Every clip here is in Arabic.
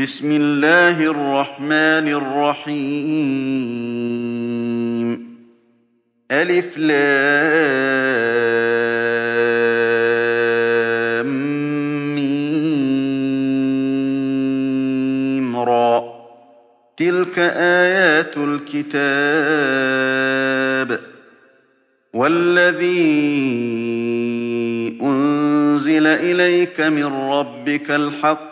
بِسْمِ اللَّهِ الرَّحْمَٰنِ الرَّحِيمِ. المر ۚ تِلْكَ آيَاتُ الْكِتَابِ ۗ. وَالَّذِي أُنزِلَ إِلَيْكَ مِن رَّبِّكَ الْحَقُّ.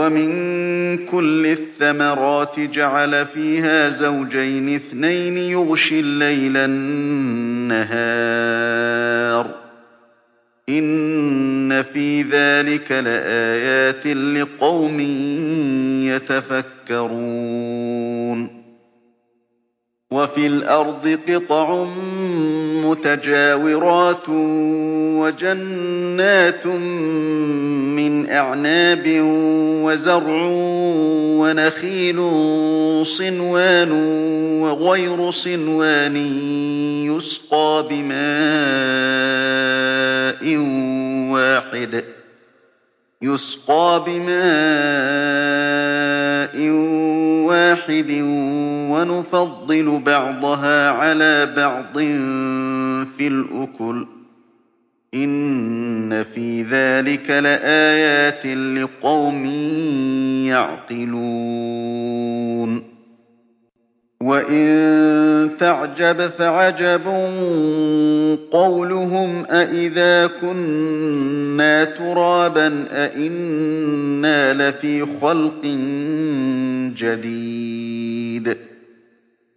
وَمِن كُلِّ الثَّمَرَاتِ جَعَلَ فِيهَا زَوْجَيْنِ اثْنَيْنِ يُغْشِي اللَّيْلَ النَّهَارَ ۚ. إِنَّ فِي ذَٰلِكَ لَآيَاتٍ لِّقَوْمٍ يَتَفَكَّرُونَ. وَفِي الْأَرْضِ قِطَعٌ مُّتَجَاوِرَاتٌ وَجَنَّاتٌ مِّنْ أَعْنَابٍ وَزَرْعٌ وَنَخِيلٌ صِنْوَانٌ وَغَيْرُ صِنْوَانٍ يُسْقَىٰ بِمَاءٍ وَاحِدٍ وَنُفَضِّلُ بَعْضَهَا عَلَىٰ بَعْضٍ فِي الْأُكُلِ ۚ. إِنَّ فِي ذَٰلِكَ لَآيَاتٍ لِّقَوْمٍ يَعْقِلُونَ. وَإِن تَعْجَبْ فَعَجَبٌ قَوْلُهُمْ أَإِذَا كُنَّا تُرَابًا أَإِنَّا لَفِي خَلْقٍ جَدِيدٍ ۚ.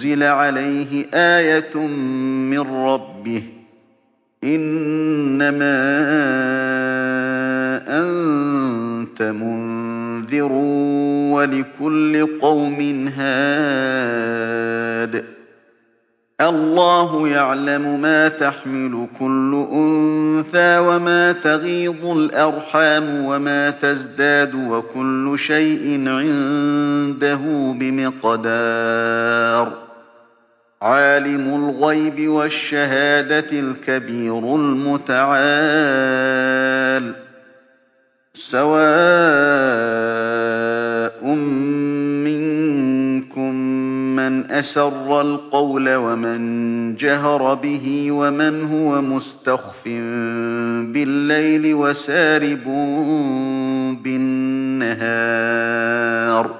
أُنزِلَ عَلَيْهِ آيَةٌ مِّن رَّبِّهِ ۖ. إِنَّمَا أَنتَ مُنذِرٌ ۖ وَلِكُلِّ قَوْمٍ هَادٍ. اللَّهُ يَعْلَمُ مَا تَحْمِلُ كُلُّ أُنثَىٰ وَمَا تَغِيضُ الْأَرْحَامُ وَمَا تَزْدَادُ ۖ وَكُلُّ شَيْءٍ عِندَهُ بِمِقْدَارٍ. عَالِمُ الْغَيْبِ وَالشَّهَادَةِ الْكَبِيرُ الْمُتَعَالِ. سَوَاءٌ مِّنكُم مَّنْ أَسَرَّ الْقَوْلَ وَمَن جَهَرَ بِهِ وَمَنْ هُوَ مُسْتَخْفٍ بِاللَّيْلِ وَسَارِبٌ بِالنَّهَارِ ۚ.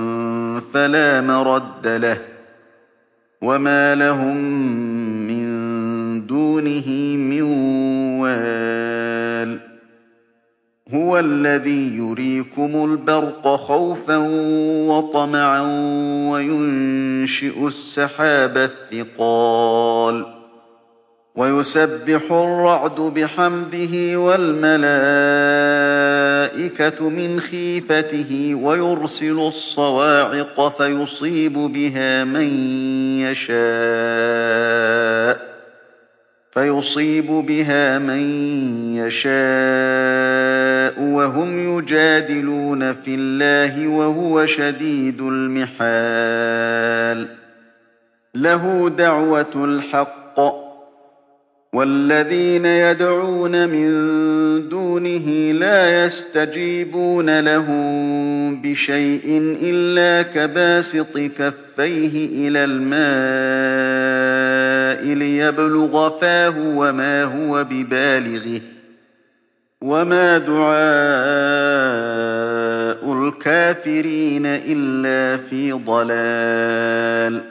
فَلَا مَرَدَّ لَهُ ۚ وَمَا لَهُم مِّن دُونِهِ مِن وَالٍ هُوَ الَّذِي يُرِيكُمُ الْبَرْقَ خَوْفًا وَطَمَعًا وَيُنشِئُ السَّحَابَ الثِّقَالَ وَيُسَبِّحُ الرَّعْدُ بِحَمْدِهِ وَالْمَلَائِكَةُ مِنْ خِيفَتِهِ وَيُرْسِلُ الصَّوَاعِقَ فَيُصِيبُ بِهَا مَن يَشَاءُ وَهُمْ يُجَادِلُونَ فِي اللَّهِ وَهُوَ شَدِيدُ الْمِحَالِ لَهُ دَعْوَةُ الْحَقِّ ۖ وَالَّذِينَ يَدْعُونَ مِن دُونِهِ لَا يَسْتَجِيبُونَ لَهُم بِشَيْءٍ إِلَّا كَبَاسِطِ كَفَّيْهِ إِلَى الْمَاءِ لِيَبْلُغَ فَاهُ وَمَا هُوَ بِبَالِغِهِ ۚ وَمَا دُعَاءُ الْكَافِرِينَ إِلَّا فِي ضَلَالٍ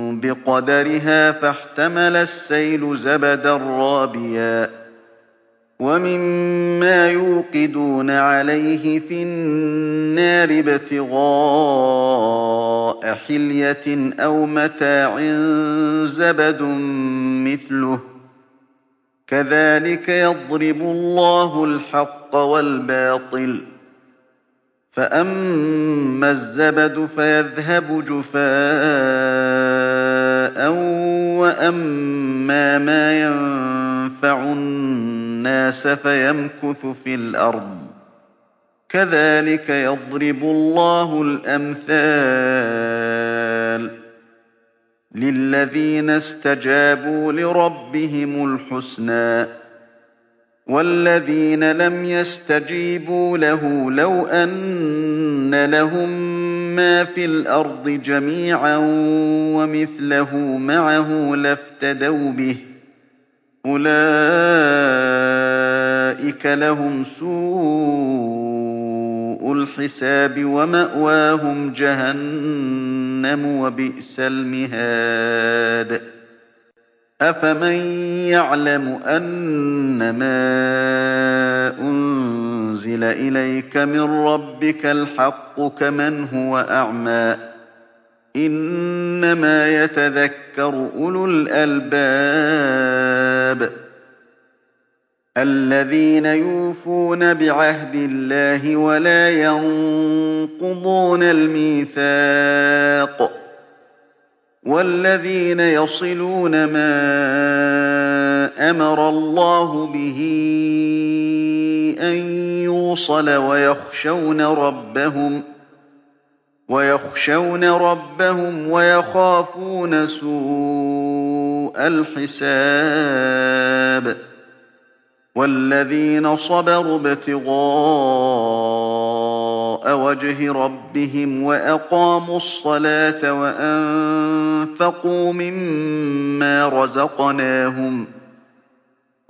فَاحْتَمَلَ السَّيْلُ زَبَدًا رَّابِيًا ۚ وَمِمَّا يُوقِدُونَ عَلَيْهِ فِي النَّارِ ابْتِغَاءَ حِلْيَةٍ أَوْ مَتَاعٍ زَبَدٌ مِّثْلُهُ ۚ. كَذَٰلِكَ يَضْرِبُ اللَّهُ الْحَقَّ وَالْبَاطِلَ ۚ. فَأَمَّا الزَّبَدُ فَيَذْهَبُ جُفَاءً وَأَمَّا مَا يَنفَعُ النَّاسَ فَيَمْكُثُ فِي الْأَرْضِ ۚ كَذَٰلِكَ يَضْرِبُ اللَّهُ الْأَمْثَالَ ۗ لِلَّذِينَ اسْتَجَابُوا لِرَبِّهِمُ الْحُسْنَىٰ ۚ وَالَّذِينَ لَمْ يَسْتَجِيبُوا لَهُ لَوْ أَنَّ لَهُم مَّا فِي الْأَرْضِ جَمِيعًا وَمِثْلَهُ مَعَهُ لَافْتَدَوْا بِهِ ۚ أُولَٰئِكَ لَهُمْ سُوءُ الْحِسَابِ وَمَأْوَاهُمْ جَهَنَّمُ ۖ وَبِئْسَ الْمِهَادُ أَفَمَن يَعْلَمُ أَنَّمَا أُنزِلَ إِلَيْكَ مِن رَّبِّكَ الْحَقُّ كَمَنْ هُوَ أَعْمَىٰ ۚ إِنَّمَا يَتَذَكَّرُ أُولُو الْأَلْبَابِ الَّذِينَ يُوفُونَ بِعَهْدِ اللَّهِ وَلَا يَنقُضُونَ الْمِيثَاقَ ۚ وَالَّذِينَ يَصِلُونَ مَا أَمَرَ اللَّهُ بِهِ أَن يُوصَلَ وَيَخْشَوْنَ رَبَّهُمْ ۗ وَيَخَافُونَ سُوءَ الْحِسَابِ وَالَّذِينَ صَبَرُوا ابْتِغَاءَ وَجْهِ رَبِّهِمْ وَأَقَامُوا الصَّلَاةَ وَأَنفَقُوا مِمَّا رَزَقْنَاهُمْ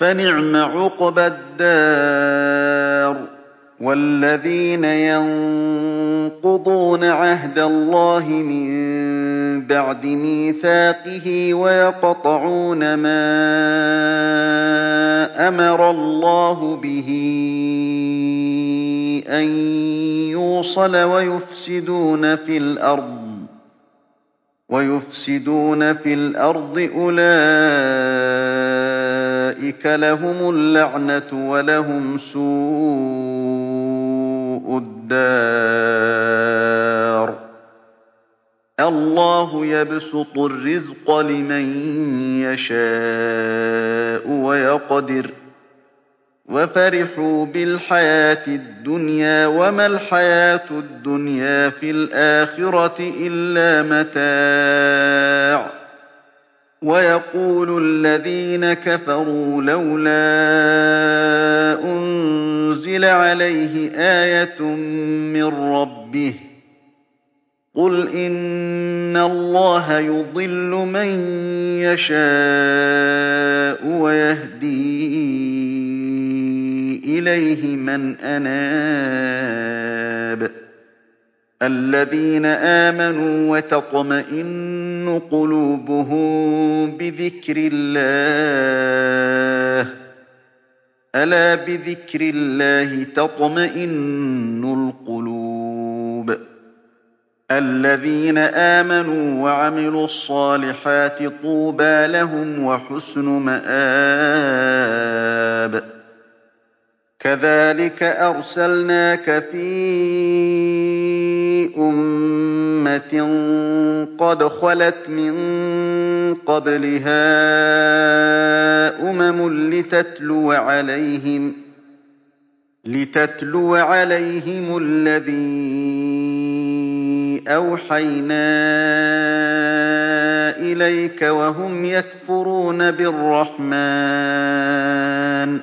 فَنِعْمَ عُقْبَى الدَّارِ وَالَّذِينَ يَنقُضُونَ عَهْدَ اللَّهِ مِن بَعْدِ مِيثَاقِهِ وَيَقْطَعُونَ مَا أَمَرَ اللَّهُ بِهِ أَن يُوصَلَ وَيُفْسِدُونَ فِي الْأَرْضِ أُولَٰئِكَ لَهُمُ اللَّعْنَةُ وَلَهُمْ سُوءُ الدَّارِ اللَّهُ يَبْسُطُ الرِّزْقَ لِمَن يَشَاءُ وَيَقْدِرُ ۚ وَفَرِحُوا بِالْحَيَاةِ الدُّنْيَا وَمَا الْحَيَاةُ الدُّنْيَا فِي الْآخِرَةِ إِلَّا مَتَاعٌ وَيَقُولُ الَّذِينَ كَفَرُوا لَوْلَا أُنزِلَ عَلَيْهِ آيَةٌ مِّن رَّبِّهِ ۗ قُلْ إِنَّ اللَّهَ يُضِلُّ مَن يَشَاءُ وَيَهْدِي إِلَيْهِ مَنْ أَنَابَ الَّذِينَ آمَنُوا وَتَطْمَئِنُّ قُلُوبُهُم بِذِكْرِ اللَّهِ ۗ. أَلَا بِذِكْرِ اللَّهِ تَطْمَئِنُّ الْقُلُوبُ. الَّذِينَ آمَنُوا وَعَمِلُوا الصَّالِحَاتِ طُوبَىٰ لَهُمْ وَحُسْنُ مَآبٍ. كَذَٰلِكَ أَرْسَلْنَاكَ فِي أُمَّةٍ قَدْ خَلَتْ مِن قَبْلِهَا أُمَمٌ لِّتَتْلُوَ عَلَيْهِمُ الَّذِي أَوْحَيْنَا إِلَيْكَ وَهُمْ يَكْفُرُونَ بِالرَّحْمَٰنِ ۚ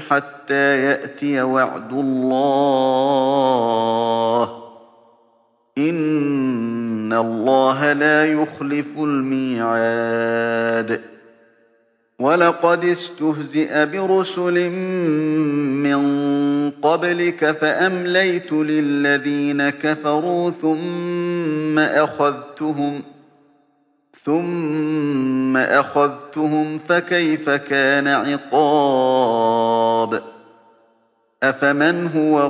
حَتَّىٰ يَأْتِيَ وَعْدُ اللَّهِ ۚ. إِنَّ اللَّهَ لَا يُخْلِفُ الْمِيعَادَ. وَلَقَدِ اسْتُهْزِئَ بِرُسُلٍ مِّن قَبْلِكَ فَأَمْلَيْتُ لِلَّذِينَ كَفَرُوا ثُمَّ أَخَذْتُهُمْ فَكَيْفَ كَانَ عِقَابِ أَفَمَنْ هُوَ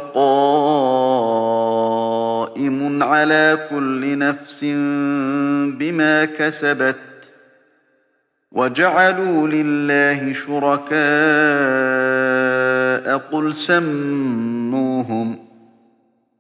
قَائِمٌ عَلَىٰ كُلِّ نَفْسٍ بِمَا كَسَبَتْ ۗ وَجَعَلُوا لِلَّهِ شُرَكَاءَ ۚ قُلْ سَمُّوهُمْ ۚ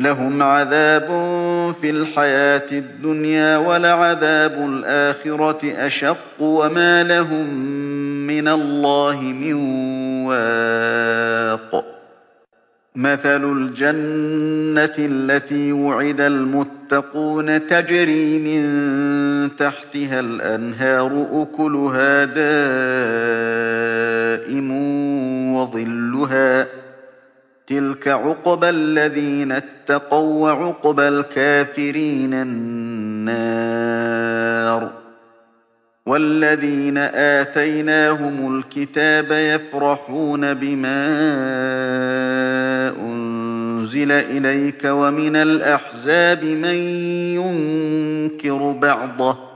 لَّهُمْ عَذَابٌ فِي الْحَيَاةِ الدُّنْيَا ۖ وَلَعَذَابُ الْآخِرَةِ أَشَقُّ ۖ وَمَا لَهُم مِّنَ اللَّهِ مِن وَاقٍ. مَّثَلُ الْجَنَّةِ الَّتِي وُعِدَ الْمُتَّقُونَ ۖ تَجْرِي مِن تَحْتِهَا الْأَنْهَارُ ۖ أُكُلُهَا دَائِمٌ وَظِلُّهَا ۚ تِلْكَ عُقْبَى الَّذِينَ اتَّقَوا ۖ وَّعُقْبَى الْكَافِرِينَ النَّارُ وَّالَّذِينَ آتَيْنَاهُمُ الْكِتَابَ يَفْرَحُونَ بِمَا أُنزِلَ إِلَيْكَ ۖ وَمِنَ الْأَحْزَابِ مَن يُنكِرُ بَعْضَهُ ۚ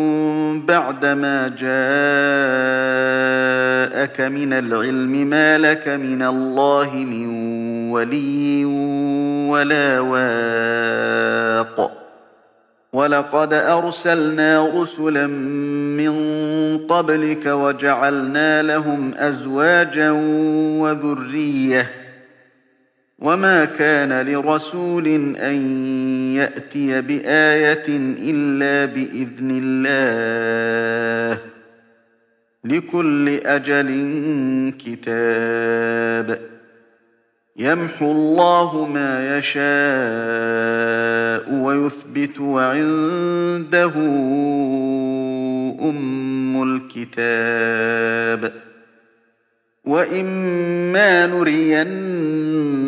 بَعْدَمَا جَاءَكَ مِنَ الْعِلْمِ مَا لَكَ مِنَ اللَّهِ مِن وَلِيٍّ وَلَا وَاقٍ. وَلَقَدْ أَرْسَلْنَا رُسُلًا مِّن قَبْلِكَ وَجَعَلْنَا لَهُمْ أَزْوَاجًا وَذُرِّيَّةً ۚ. وَمَا كَانَ لِرَسُولٍ أَن يَأْتِيَ بِآيَةٍ إِلَّا بِإِذْنِ اللَّهِ ۗ لِكُلِّ أَجَلٍ كِتَابٌ ۚ يَمْحُو اللَّهُ مَا يَشَاءُ وَيُثْبِتُ ۖ وَعِندَهُ أُمُّ الْكِتَابِ وَإِمَّا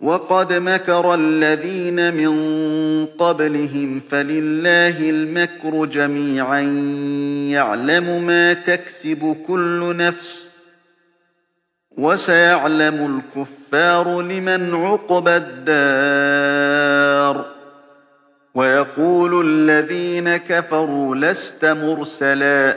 وَقَدْ مَكَرَ الَّذِينَ مِن قَبْلِهِمْ ۖ فَلِلَّهِ الْمَكْرُ جَمِيعًا ۖ يَعْلَمُ مَا تَكْسِبُ كُلُّ نَفْسٍ ۗ وَسَيَعْلَمُ الْكُفَّارُ لِمَنْ عُقْبَى الدَّارِ وَيَقُولُ الَّذِينَ كَفَرُوا لَسْتَ مُرْسَلًا ۚ